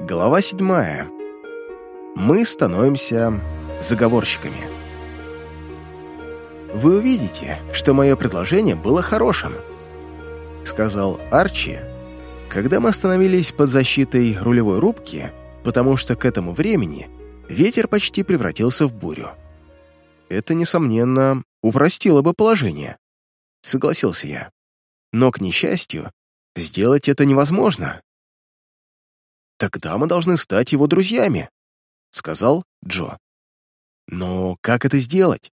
Глава седьмая. Мы становимся заговорщиками. «Вы увидите, что мое предложение было хорошим», — сказал Арчи, когда мы остановились под защитой рулевой рубки, потому что к этому времени ветер почти превратился в бурю. Это, несомненно, упростило бы положение, согласился я. Но, к несчастью, сделать это невозможно. «Тогда мы должны стать его друзьями», — сказал Джо. «Но как это сделать?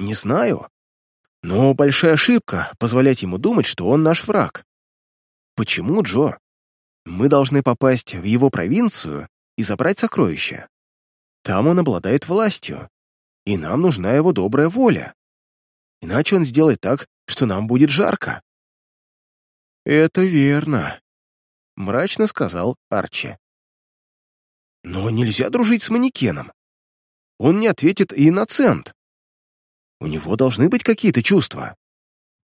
Не знаю. Но большая ошибка — позволять ему думать, что он наш враг. Почему, Джо? Мы должны попасть в его провинцию и забрать сокровища. Там он обладает властью, и нам нужна его добрая воля. Иначе он сделает так, что нам будет жарко». «Это верно», мрачно сказал Арчи. Но нельзя дружить с манекеном. Он не ответит и на цент. У него должны быть какие-то чувства,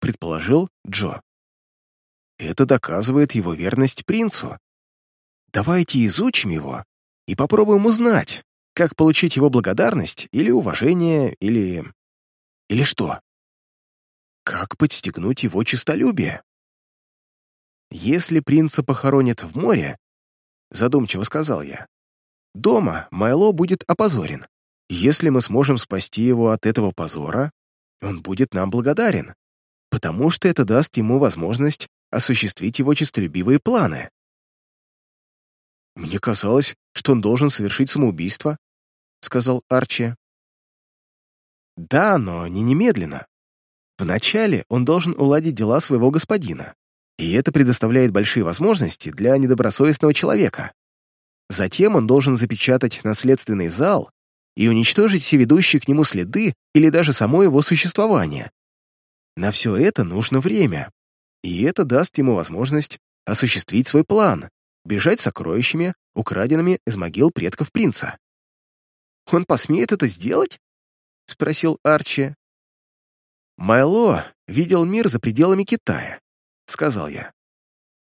предположил Джо. Это доказывает его верность принцу. Давайте изучим его и попробуем узнать, как получить его благодарность или уважение, или... Или что? Как подстегнуть его честолюбие? «Если принца похоронят в море», — задумчиво сказал я, «дома Майло будет опозорен. Если мы сможем спасти его от этого позора, он будет нам благодарен, потому что это даст ему возможность осуществить его честолюбивые планы». «Мне казалось, что он должен совершить самоубийство», — сказал Арчи. «Да, но не немедленно. Вначале он должен уладить дела своего господина. И это предоставляет большие возможности для недобросовестного человека. Затем он должен запечатать наследственный зал и уничтожить все ведущие к нему следы или даже само его существование. На все это нужно время, и это даст ему возможность осуществить свой план, бежать сокровищами, украденными из могил предков принца. «Он посмеет это сделать?» — спросил Арчи. Майло видел мир за пределами Китая. — сказал я.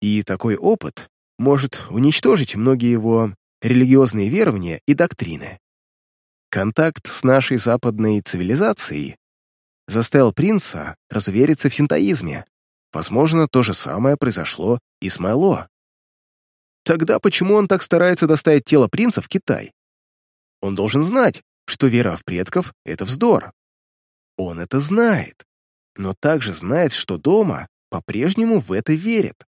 И такой опыт может уничтожить многие его религиозные верования и доктрины. Контакт с нашей западной цивилизацией заставил принца разувериться в синтоизме. Возможно, то же самое произошло и с Майло. Тогда почему он так старается доставить тело принца в Китай? Он должен знать, что вера в предков — это вздор. Он это знает, но также знает, что дома по-прежнему в это верит.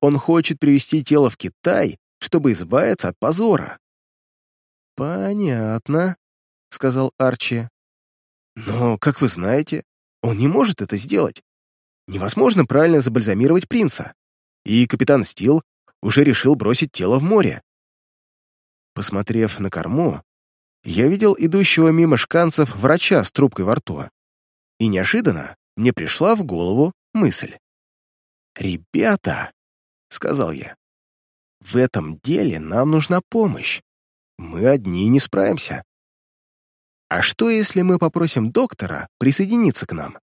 Он хочет привести тело в Китай, чтобы избавиться от позора. «Понятно», — сказал Арчи. «Но, как вы знаете, он не может это сделать. Невозможно правильно забальзамировать принца. И капитан Стил уже решил бросить тело в море. Посмотрев на корму, я видел идущего мимо шканцев врача с трубкой во рту. И неожиданно мне пришла в голову мысль. «Ребята», — сказал я, — «в этом деле нам нужна помощь. Мы одни не справимся. А что, если мы попросим доктора присоединиться к нам?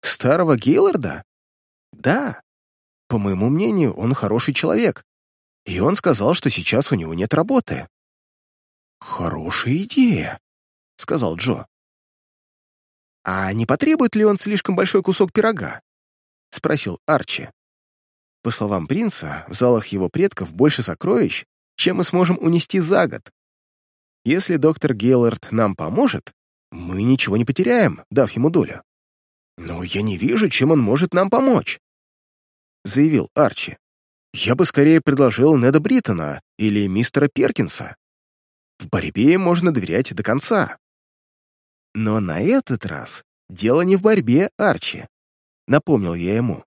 Старого Гейлорда? Да. По моему мнению, он хороший человек. И он сказал, что сейчас у него нет работы. Хорошая идея, сказал Джо. А не потребует ли он слишком большой кусок пирога? — спросил Арчи. По словам принца, в залах его предков больше сокровищ, чем мы сможем унести за год. Если доктор Гейлорд нам поможет, мы ничего не потеряем, дав ему долю. Но я не вижу, чем он может нам помочь, — заявил Арчи. Я бы скорее предложил Неда Бриттона или мистера Перкинса. В борьбе можно доверять до конца. Но на этот раз дело не в борьбе, Арчи напомнил я ему.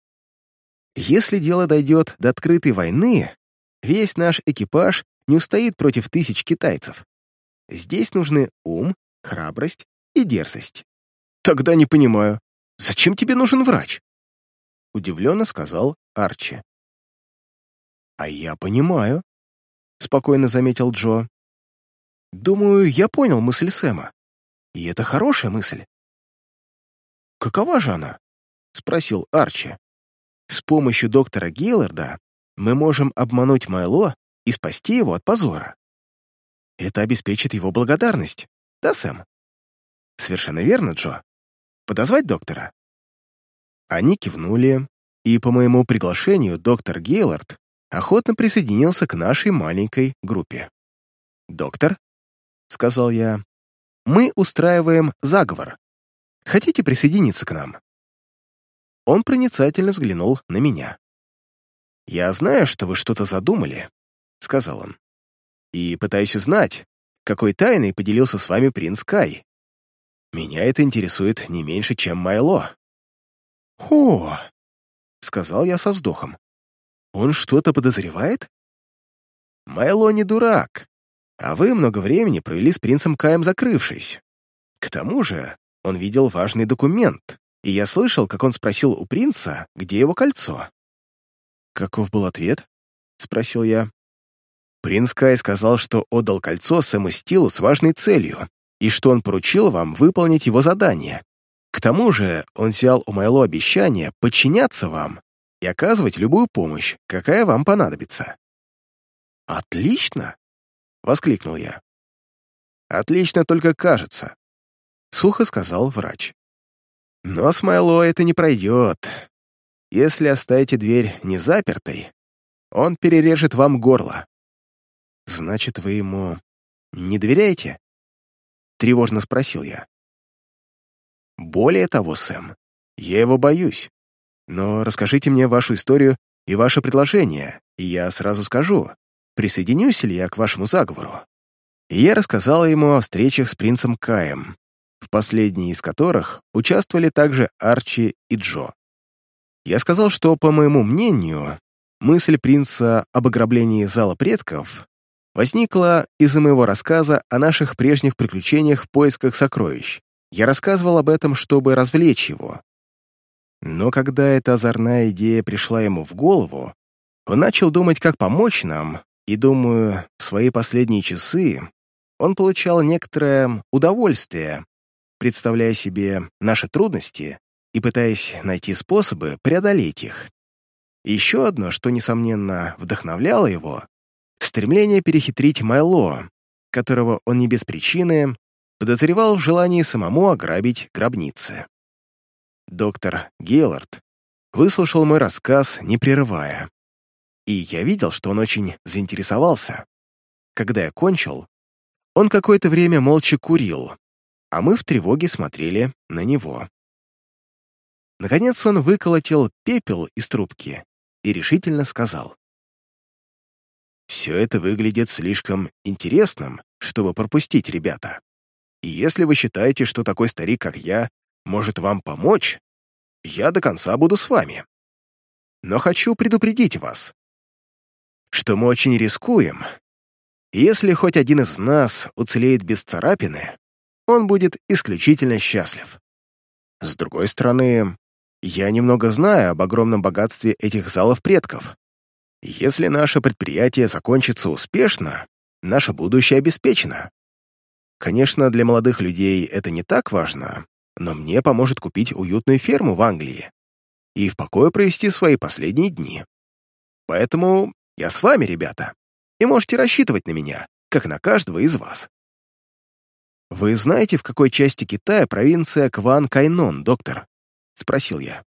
Если дело дойдет до открытой войны, весь наш экипаж не устоит против тысяч китайцев. Здесь нужны ум, храбрость и дерзость. Тогда не понимаю, зачем тебе нужен врач? Удивленно сказал Арчи. А я понимаю, спокойно заметил Джо. Думаю, я понял мысль Сэма. И это хорошая мысль. Какова же она? Спросил Арчи. «С помощью доктора Гилларда мы можем обмануть Майло и спасти его от позора. Это обеспечит его благодарность, да, Сэм? Совершенно верно, Джо. Подозвать доктора? Они кивнули, и по моему приглашению доктор Гейлорд охотно присоединился к нашей маленькой группе. «Доктор», — сказал я, — «мы устраиваем заговор. Хотите присоединиться к нам?» Он проницательно взглянул на меня. «Я знаю, что вы что-то задумали», — сказал он, «и пытаюсь узнать, какой тайной поделился с вами принц Кай. Меня это интересует не меньше, чем Майло». «О!» — сказал я со вздохом. «Он что-то подозревает?» «Майло не дурак, а вы много времени провели с принцем Каем закрывшись. К тому же он видел важный документ, и я слышал, как он спросил у принца, где его кольцо. «Каков был ответ?» — спросил я. Принц Кай сказал, что отдал кольцо Сэму Стилу с важной целью, и что он поручил вам выполнить его задание. К тому же он взял у Майло обещание подчиняться вам и оказывать любую помощь, какая вам понадобится. «Отлично!» — воскликнул я. «Отлично только кажется», — сухо сказал врач. «Но с Майло это не пройдет. Если оставите дверь не запертой, он перережет вам горло». «Значит, вы ему не доверяете?» — тревожно спросил я. «Более того, Сэм, я его боюсь. Но расскажите мне вашу историю и ваше предложение, и я сразу скажу, присоединюсь ли я к вашему заговору». И я рассказала ему о встречах с принцем Каем, в последней из которых участвовали также Арчи и Джо. Я сказал, что, по моему мнению, мысль принца об ограблении зала предков возникла из-за моего рассказа о наших прежних приключениях в поисках сокровищ. Я рассказывал об этом, чтобы развлечь его. Но когда эта озорная идея пришла ему в голову, он начал думать, как помочь нам, и, думаю, в свои последние часы он получал некоторое удовольствие, представляя себе наши трудности и пытаясь найти способы преодолеть их. Еще одно, что, несомненно, вдохновляло его — стремление перехитрить Майло, которого он не без причины подозревал в желании самому ограбить гробницы. Доктор Гейлорд выслушал мой рассказ, не прерывая. И я видел, что он очень заинтересовался. Когда я кончил, он какое-то время молча курил, а мы в тревоге смотрели на него. Наконец он выколотил пепел из трубки и решительно сказал. «Все это выглядит слишком интересным, чтобы пропустить, ребята. И если вы считаете, что такой старик, как я, может вам помочь, я до конца буду с вами. Но хочу предупредить вас, что мы очень рискуем, если хоть один из нас уцелеет без царапины, он будет исключительно счастлив. С другой стороны, я немного знаю об огромном богатстве этих залов предков. Если наше предприятие закончится успешно, наше будущее обеспечено. Конечно, для молодых людей это не так важно, но мне поможет купить уютную ферму в Англии и в покое провести свои последние дни. Поэтому я с вами, ребята и можете рассчитывать на меня, как на каждого из вас. «Вы знаете, в какой части Китая провинция Кван-Кайнон, доктор?» — спросил я.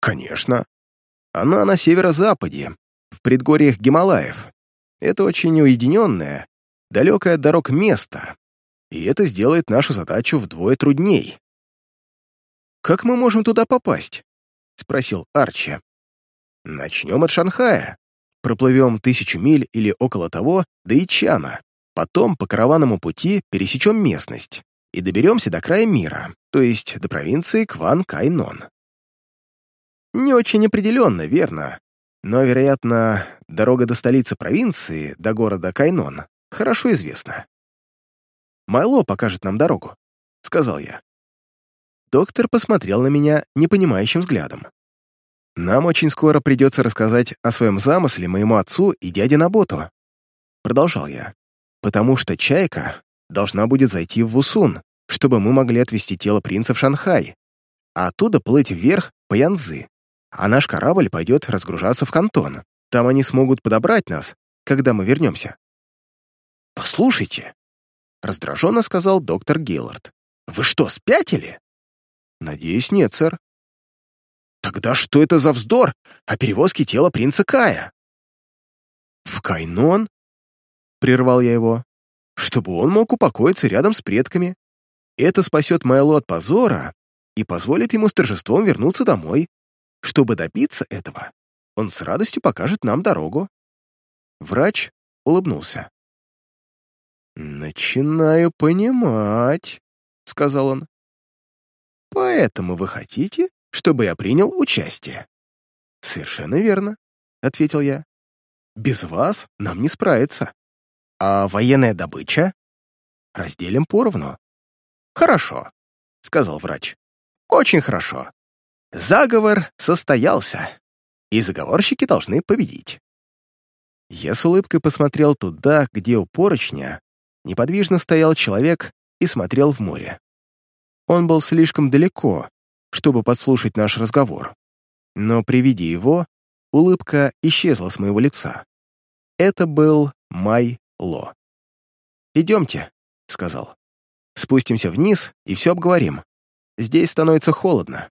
«Конечно. Она на северо-западе, в предгорьях Гималаев. Это очень уединенное, далекое от дорог место, и это сделает нашу задачу вдвое трудней». «Как мы можем туда попасть?» — спросил Арчи. «Начнем от Шанхая проплывем тысячу миль или около того до Ичана, потом по караванному пути пересечем местность и доберемся до края мира, то есть до провинции Кван-Кайнон. Не очень определенно, верно, но, вероятно, дорога до столицы провинции, до города Кайнон, хорошо известна. «Майло покажет нам дорогу», — сказал я. Доктор посмотрел на меня непонимающим взглядом. Нам очень скоро придется рассказать о своем замысле моему отцу и дяде Наботу. Продолжал я. Потому что Чайка должна будет зайти в Вусун, чтобы мы могли отвезти тело принца в Шанхай, а оттуда плыть вверх по Янзы. А наш корабль пойдет разгружаться в Кантон. Там они смогут подобрать нас, когда мы вернемся. «Послушайте», — раздраженно сказал доктор Гиллард, «вы что, спятили?» «Надеюсь, нет, сэр». «Тогда что это за вздор о перевозке тела принца Кая?» «В Кайнон?» — прервал я его. «Чтобы он мог упокоиться рядом с предками. Это спасет Майло от позора и позволит ему с торжеством вернуться домой. Чтобы добиться этого, он с радостью покажет нам дорогу». Врач улыбнулся. «Начинаю понимать», — сказал он. «Поэтому вы хотите, чтобы я принял участие?» «Совершенно верно», — ответил я. «Без вас нам не справиться. А военная добыча? Разделим поровну». «Хорошо», — сказал врач. «Очень хорошо. Заговор состоялся, и заговорщики должны победить». Я с улыбкой посмотрел туда, где у поручня неподвижно стоял человек и смотрел в море. Он был слишком далеко, чтобы подслушать наш разговор. Но при виде его улыбка исчезла с моего лица. Это был Май Ло. «Идемте», — сказал. «Спустимся вниз и все обговорим. Здесь становится холодно».